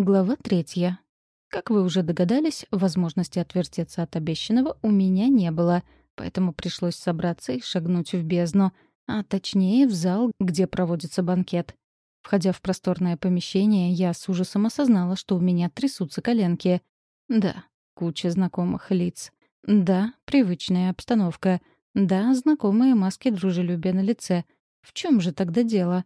Глава третья. Как вы уже догадались, возможности отвертеться от обещанного у меня не было, поэтому пришлось собраться и шагнуть в бездну, а точнее в зал, где проводится банкет. Входя в просторное помещение, я с ужасом осознала, что у меня трясутся коленки. Да, куча знакомых лиц. Да, привычная обстановка. Да, знакомые маски дружелюбия на лице. В чем же тогда дело?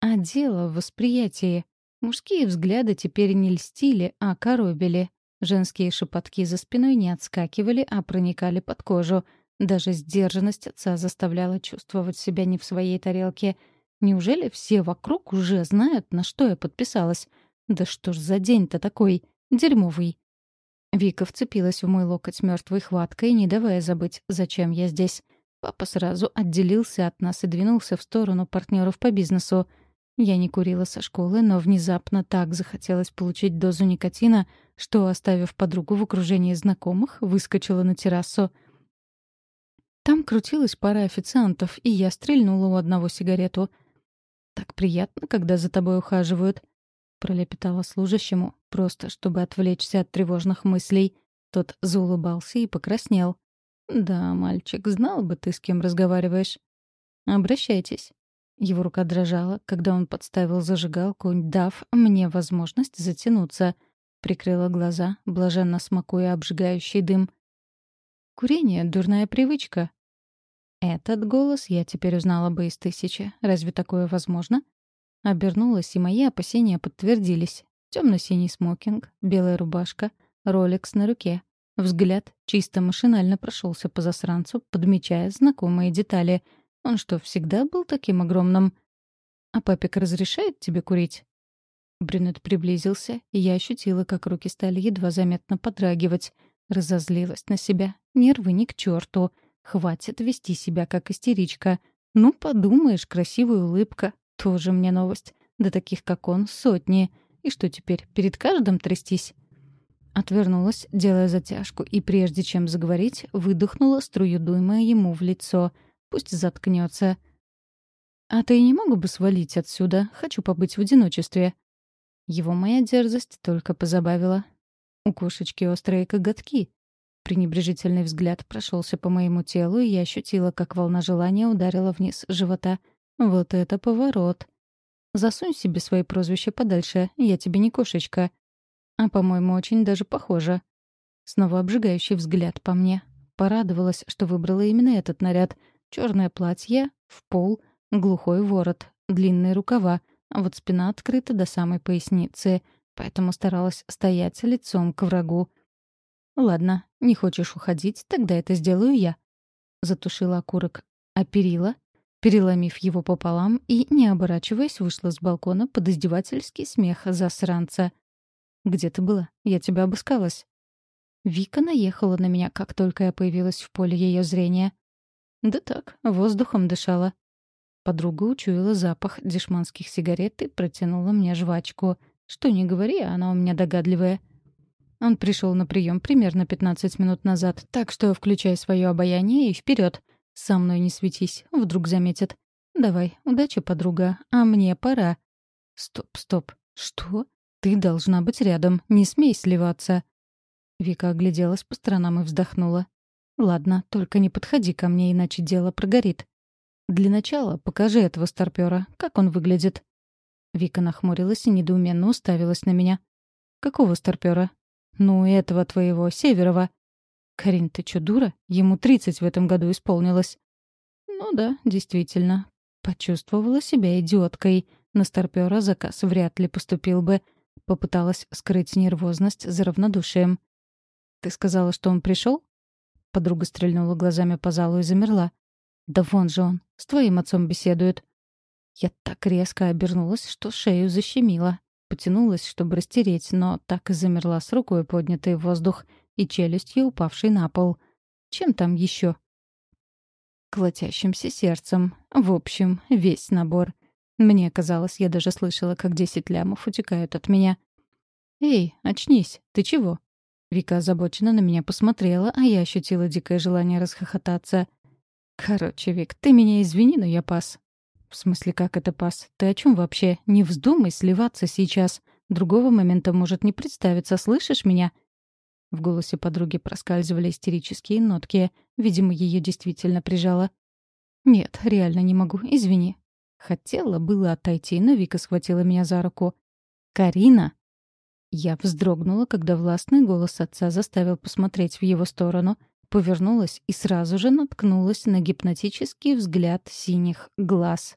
А дело в восприятии. Мужские взгляды теперь не льстили, а коробили. Женские шепотки за спиной не отскакивали, а проникали под кожу. Даже сдержанность отца заставляла чувствовать себя не в своей тарелке. Неужели все вокруг уже знают, на что я подписалась? Да что ж за день-то такой? Дерьмовый. Вика вцепилась в мой локоть мертвой хваткой, не давая забыть, зачем я здесь. Папа сразу отделился от нас и двинулся в сторону партнеров по бизнесу — я не курила со школы, но внезапно так захотелось получить дозу никотина, что, оставив подругу в окружении знакомых, выскочила на террасу. Там крутилась пара официантов, и я стрельнула у одного сигарету. «Так приятно, когда за тобой ухаживают», — пролепетала служащему, просто чтобы отвлечься от тревожных мыслей. Тот заулыбался и покраснел. «Да, мальчик, знал бы ты, с кем разговариваешь». «Обращайтесь». Его рука дрожала, когда он подставил зажигалку, дав мне возможность затянуться. Прикрыла глаза, блаженно смакуя обжигающий дым. «Курение — дурная привычка». Этот голос я теперь узнала бы из тысячи. Разве такое возможно? Обернулась, и мои опасения подтвердились. Темно-синий смокинг, белая рубашка, роликс на руке. Взгляд чисто машинально прошелся по засранцу, подмечая знакомые детали — он что, всегда был таким огромным? А папик разрешает тебе курить? Брюнет приблизился, и я ощутила, как руки стали едва заметно подрагивать. Разозлилась на себя. Нервы ни к черту. Хватит вести себя как истеричка. Ну, подумаешь, красивая улыбка. Тоже мне новость. Да таких, как он, сотни. И что теперь, перед каждым трястись? Отвернулась, делая затяжку, и прежде чем заговорить, выдохнула струю дыма ему в лицо — Пусть заткнется. «А ты не мог бы свалить отсюда? Хочу побыть в одиночестве». Его моя дерзость только позабавила. У кошечки острые коготки. Пренебрежительный взгляд прошелся по моему телу, и я ощутила, как волна желания ударила вниз живота. Вот это поворот. Засунь себе свои прозвища подальше, я тебе не кошечка. А, по-моему, очень даже похоже. Снова обжигающий взгляд по мне. Порадовалась, что выбрала именно этот наряд — Черное платье в пол, глухой ворот, длинные рукава, а вот спина открыта до самой поясницы, поэтому старалась стоять лицом к врагу. «Ладно, не хочешь уходить, тогда это сделаю я». Затушила окурок. А перила, переломив его пополам и, не оборачиваясь, вышла с балкона под издевательский смех засранца. «Где ты была? Я тебя обыскалась». Вика наехала на меня, как только я появилась в поле ее зрения. Да так, воздухом дышала. Подруга учуяла запах дешманских сигарет и протянула мне жвачку. Что не говори, она у меня догадливая. Он пришел на прием примерно 15 минут назад, так что включай свое обаяние и вперед. Со мной не светись, вдруг заметят. Давай, удачи, подруга, а мне пора. Стоп, стоп. Что? Ты должна быть рядом, не смей сливаться. Вика огляделась по сторонам и вздохнула. «Ладно, только не подходи ко мне, иначе дело прогорит. Для начала покажи этого старпёра, как он выглядит». Вика нахмурилась и недоуменно уставилась на меня. «Какого старпёра?» «Ну, этого твоего, Северова». «Карин, ты чё, дура? Ему тридцать в этом году исполнилось». «Ну да, действительно. Почувствовала себя идиоткой. На старпёра заказ вряд ли поступил бы. Попыталась скрыть нервозность за равнодушием. «Ты сказала, что он пришел? Подруга стрельнула глазами по залу и замерла. «Да вон же он, с твоим отцом беседует». Я так резко обернулась, что шею защемила. Потянулась, чтобы растереть, но так и замерла с рукой, поднятой в воздух, и челюстью упавшей на пол. Чем там еще? Колотящимся сердцем. В общем, весь набор. Мне казалось, я даже слышала, как десять лямов утекают от меня. «Эй, очнись, ты чего?» Вика озабоченно на меня посмотрела, а я ощутила дикое желание расхохотаться. «Короче, Вик, ты меня извини, но я пас». «В смысле, как это пас? Ты о чем вообще? Не вздумай сливаться сейчас. Другого момента может не представиться, слышишь меня?» В голосе подруги проскальзывали истерические нотки. Видимо, ее действительно прижало. «Нет, реально не могу, извини». Хотела было отойти, но Вика схватила меня за руку. «Карина!» Я вздрогнула, когда властный голос отца заставил посмотреть в его сторону, повернулась и сразу же наткнулась на гипнотический взгляд синих глаз.